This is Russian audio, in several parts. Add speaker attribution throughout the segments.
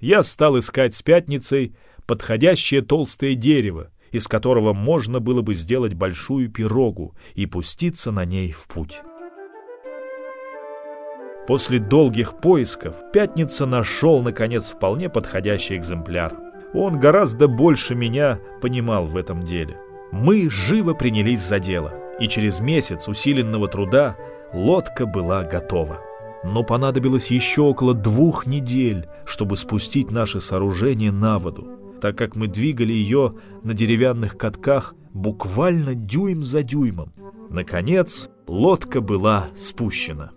Speaker 1: я стал искать с пятницей подходящее толстое дерево, из которого можно было бы сделать большую пирогу и пуститься на ней в путь. После долгих поисков Пятница нашел, наконец, вполне подходящий экземпляр. Он гораздо больше меня понимал в этом деле. Мы живо принялись за дело, и через месяц усиленного труда лодка была готова. Но понадобилось еще около двух недель, чтобы спустить наше сооружение на воду так как мы двигали ее на деревянных катках буквально дюйм за дюймом. Наконец, лодка была спущена.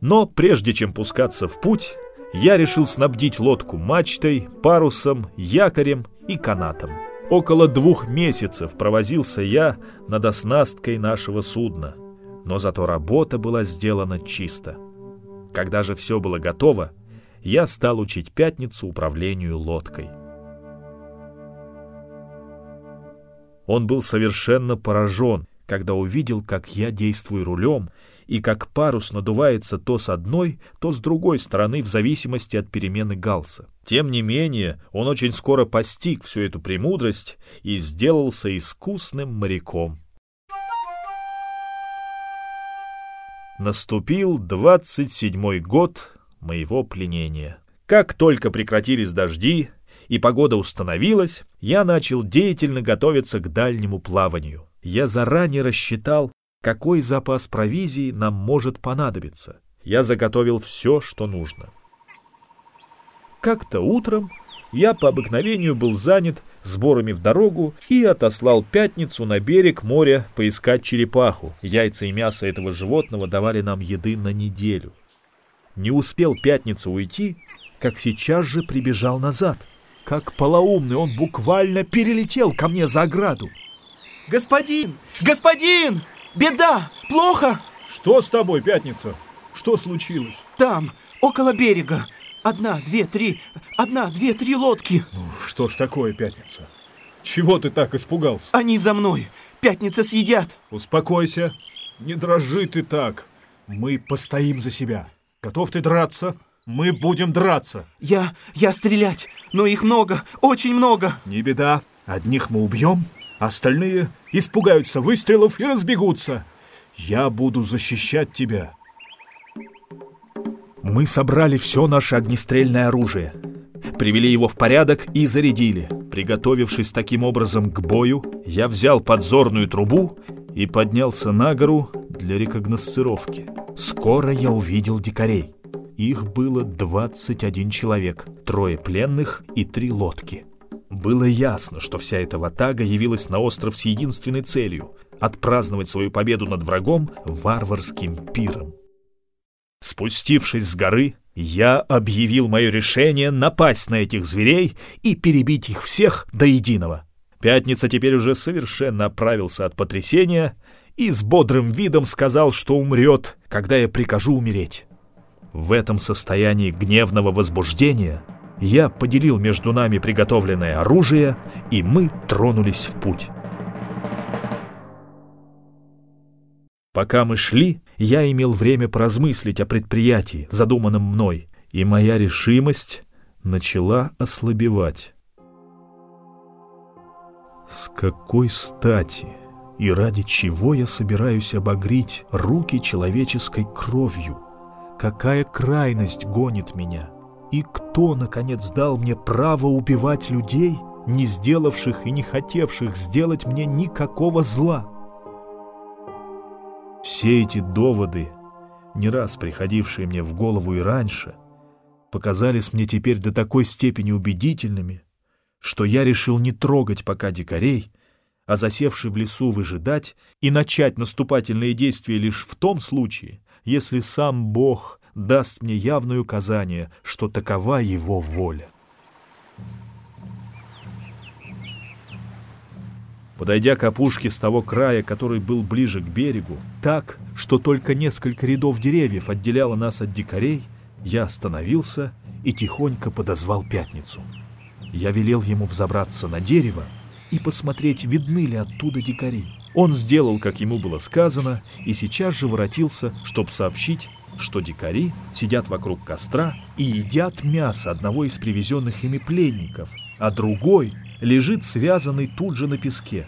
Speaker 1: Но прежде чем пускаться в путь, я решил снабдить лодку мачтой, парусом, якорем и канатом. Около двух месяцев провозился я над оснасткой нашего судна, но зато работа была сделана чисто. Когда же все было готово, я стал учить Пятницу управлению лодкой. Он был совершенно поражен, когда увидел, как я действую рулем, и как парус надувается то с одной, то с другой стороны в зависимости от перемены галса. Тем не менее, он очень скоро постиг всю эту премудрость и сделался искусным моряком. Наступил двадцать седьмой год моего пленения. Как только прекратились дожди и погода установилась, я начал деятельно готовиться к дальнему плаванию. Я заранее рассчитал, какой запас провизии нам может понадобиться. Я заготовил все, что нужно. Как-то утром я по обыкновению был занят сборами в дорогу и отослал пятницу на берег моря поискать черепаху. Яйца и мясо этого животного давали нам еды на неделю. Не успел Пятница уйти, как сейчас же прибежал назад. Как полоумный он буквально перелетел ко мне за ограду.
Speaker 2: «Господин! Господин! Беда! Плохо!»
Speaker 1: «Что с тобой, Пятница? Что случилось?»
Speaker 2: «Там, около берега. Одна, две, три, одна, две, три лодки».
Speaker 1: Ну, что ж такое, Пятница? Чего ты так испугался?
Speaker 2: Они за мной. Пятница съедят.
Speaker 1: Успокойся. Не дрожи ты так. Мы постоим за себя. Готов ты драться? Мы будем драться.
Speaker 2: Я... я стрелять, но их много, очень много.
Speaker 1: Не беда. Одних мы убьем, остальные испугаются выстрелов и разбегутся. Я буду защищать тебя. Мы собрали все наше огнестрельное оружие, привели его в порядок и зарядили. Приготовившись таким образом к бою, я взял подзорную трубу и поднялся на гору для рекогносцировки. Скоро я увидел дикарей. Их было 21 человек, трое пленных и три лодки. Было ясно, что вся эта ватага явилась на остров с единственной целью — отпраздновать свою победу над врагом варварским пиром. Спустившись с горы, я объявил мое решение напасть на этих зверей и перебить их всех до единого. Пятница теперь уже совершенно оправился от потрясения и с бодрым видом сказал, что умрет, когда я прикажу умереть. В этом состоянии гневного возбуждения я поделил между нами приготовленное оружие, и мы тронулись в путь. Пока мы шли, я имел время поразмыслить о предприятии, задуманном мной, и моя решимость начала ослабевать. С какой стати и ради чего я собираюсь обогреть руки человеческой кровью? Какая крайность гонит меня? И кто, наконец, дал мне право убивать людей, не сделавших и не хотевших сделать мне никакого зла? Все эти доводы, не раз приходившие мне в голову и раньше, показались мне теперь до такой степени убедительными, что я решил не трогать пока дикарей, а засевший в лесу выжидать и начать наступательные действия лишь в том случае, если сам Бог даст мне явное указание, что такова его воля. Подойдя к опушке с того края, который был ближе к берегу, так, что только несколько рядов деревьев отделяло нас от дикарей, я остановился и тихонько подозвал пятницу. Я велел ему взобраться на дерево и посмотреть, видны ли оттуда дикари. Он сделал, как ему было сказано, и сейчас же воротился, чтобы сообщить, что дикари сидят вокруг костра и едят мясо одного из привезенных ими пленников, а другой лежит связанный тут же на песке.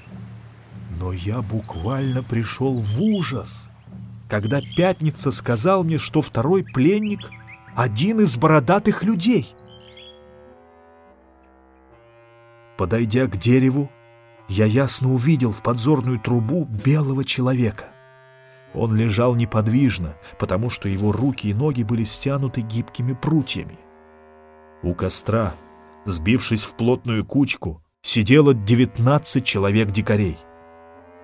Speaker 1: Но я буквально пришел в ужас, когда Пятница сказал мне, что второй пленник — один из бородатых людей. Подойдя к дереву, я ясно увидел в подзорную трубу белого человека. Он лежал неподвижно, потому что его руки и ноги были стянуты гибкими прутьями. У костра, сбившись в плотную кучку, сидело 19 человек-дикарей.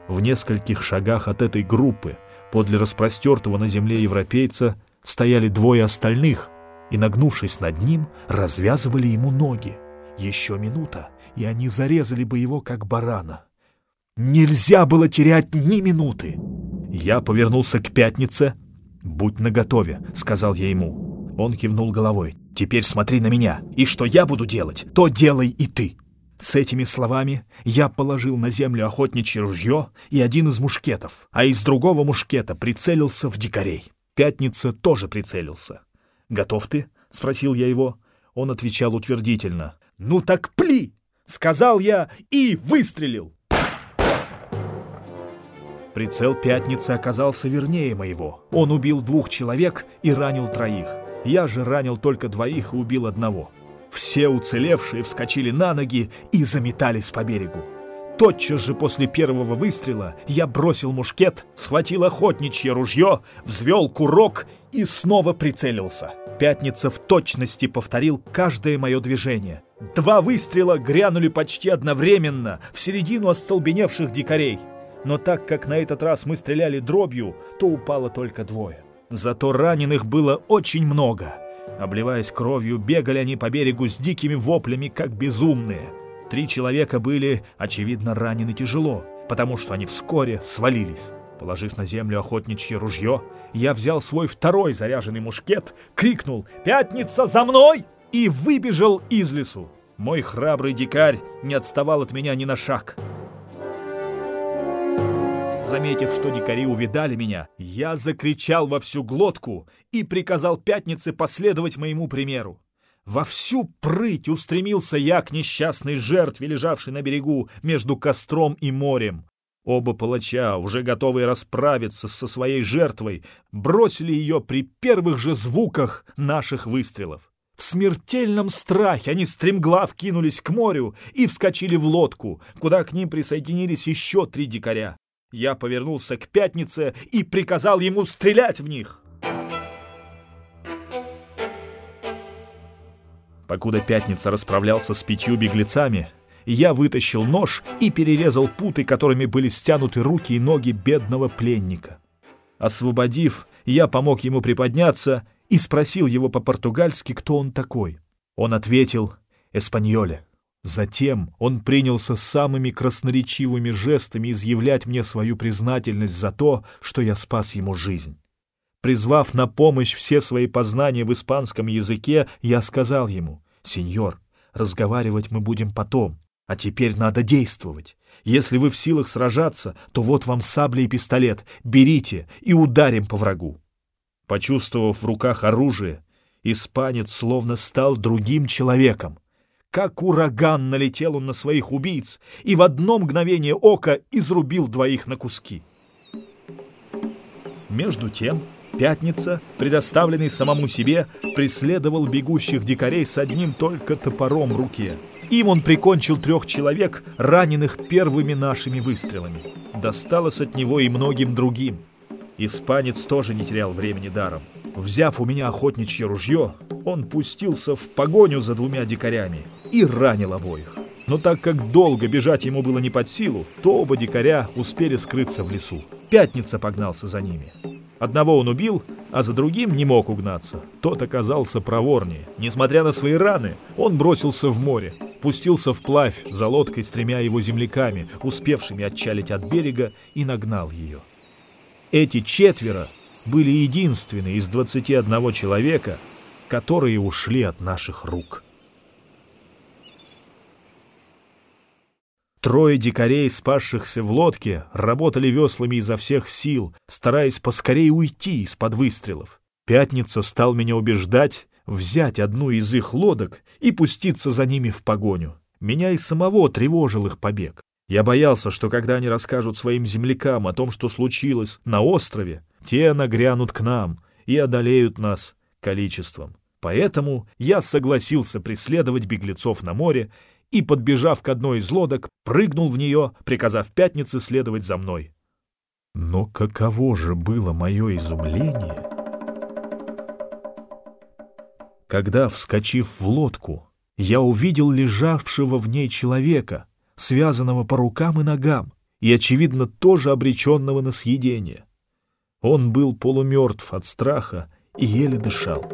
Speaker 1: В нескольких шагах от этой группы, подле распростертого на земле европейца, стояли двое остальных и, нагнувшись над ним, развязывали ему ноги. Еще минута, и они зарезали бы его, как барана. Нельзя было терять ни минуты. Я повернулся к пятнице. «Будь наготове», — сказал я ему. Он кивнул головой. «Теперь смотри на меня, и что я буду делать, то делай и ты». С этими словами я положил на землю охотничье ружье и один из мушкетов, а из другого мушкета прицелился в дикарей. Пятница тоже прицелился. «Готов ты?» — спросил я его. Он отвечал утвердительно. «Ну так пли!» — сказал я и выстрелил. Прицел пятницы оказался вернее моего. Он убил двух человек и ранил троих. Я же ранил только двоих и убил одного. Все уцелевшие вскочили на ноги и заметались по берегу. Тотчас же после первого выстрела я бросил мушкет, схватил охотничье ружье, взвел курок и снова прицелился. Пятница в точности повторил каждое мое движение. Два выстрела грянули почти одновременно в середину остолбеневших дикарей. Но так как на этот раз мы стреляли дробью, то упало только двое. Зато раненых было очень много. Обливаясь кровью, бегали они по берегу с дикими воплями, как безумные. Три человека были, очевидно, ранены тяжело, потому что они вскоре свалились. Положив на землю охотничье ружье, я взял свой второй заряженный мушкет, крикнул «Пятница за мной!» и выбежал из лесу. Мой храбрый дикарь не отставал от меня ни на шаг. Заметив, что дикари увидали меня, я закричал во всю глотку и приказал Пятнице последовать моему примеру. Во всю прыть устремился я к несчастной жертве, лежавшей на берегу между костром и морем. Оба палача, уже готовые расправиться со своей жертвой, бросили ее при первых же звуках наших выстрелов. В смертельном страхе они стремглав кинулись к морю и вскочили в лодку, куда к ним присоединились еще три дикаря. Я повернулся к пятнице и приказал ему стрелять в них. Покуда пятница расправлялся с пятью беглецами, я вытащил нож и перерезал путы, которыми были стянуты руки и ноги бедного пленника. Освободив, я помог ему приподняться и спросил его по-португальски, кто он такой. Он ответил «Эспаньоле». Затем он принялся самыми красноречивыми жестами изъявлять мне свою признательность за то, что я спас ему жизнь. Призвав на помощь все свои познания в испанском языке, я сказал ему, «Сеньор, разговаривать мы будем потом, а теперь надо действовать. Если вы в силах сражаться, то вот вам сабля и пистолет, берите и ударим по врагу». Почувствовав в руках оружие, испанец словно стал другим человеком. Как ураган налетел он на своих убийц и в одно мгновение ока изрубил двоих на куски. Между тем, Пятница, предоставленный самому себе, преследовал бегущих дикарей с одним только топором в руке. Им он прикончил трех человек, раненых первыми нашими выстрелами. Досталось от него и многим другим. Испанец тоже не терял времени даром. Взяв у меня охотничье ружье, он пустился в погоню за двумя дикарями и ранил обоих. Но так как долго бежать ему было не под силу, то оба дикаря успели скрыться в лесу. Пятница погнался за ними. Одного он убил, а за другим не мог угнаться. Тот оказался проворнее. Несмотря на свои раны, он бросился в море, пустился вплавь за лодкой с тремя его земляками, успевшими отчалить от берега, и нагнал ее. Эти четверо были единственные из 21 человека, которые ушли от наших рук. Трое дикарей, спасшихся в лодке, работали веслами изо всех сил, стараясь поскорее уйти из-под выстрелов. Пятница стал меня убеждать взять одну из их лодок и пуститься за ними в погоню. Меня и самого тревожил их побег. Я боялся, что когда они расскажут своим землякам о том, что случилось на острове, те нагрянут к нам и одолеют нас количеством. Поэтому я согласился преследовать беглецов на море и, подбежав к одной из лодок, прыгнул в нее, приказав пятнице следовать за мной. Но каково же было мое изумление, когда, вскочив в лодку, я увидел лежавшего в ней человека, связанного по рукам и ногам, и, очевидно, тоже обреченного на съедение. Он был полумертв от страха и еле дышал.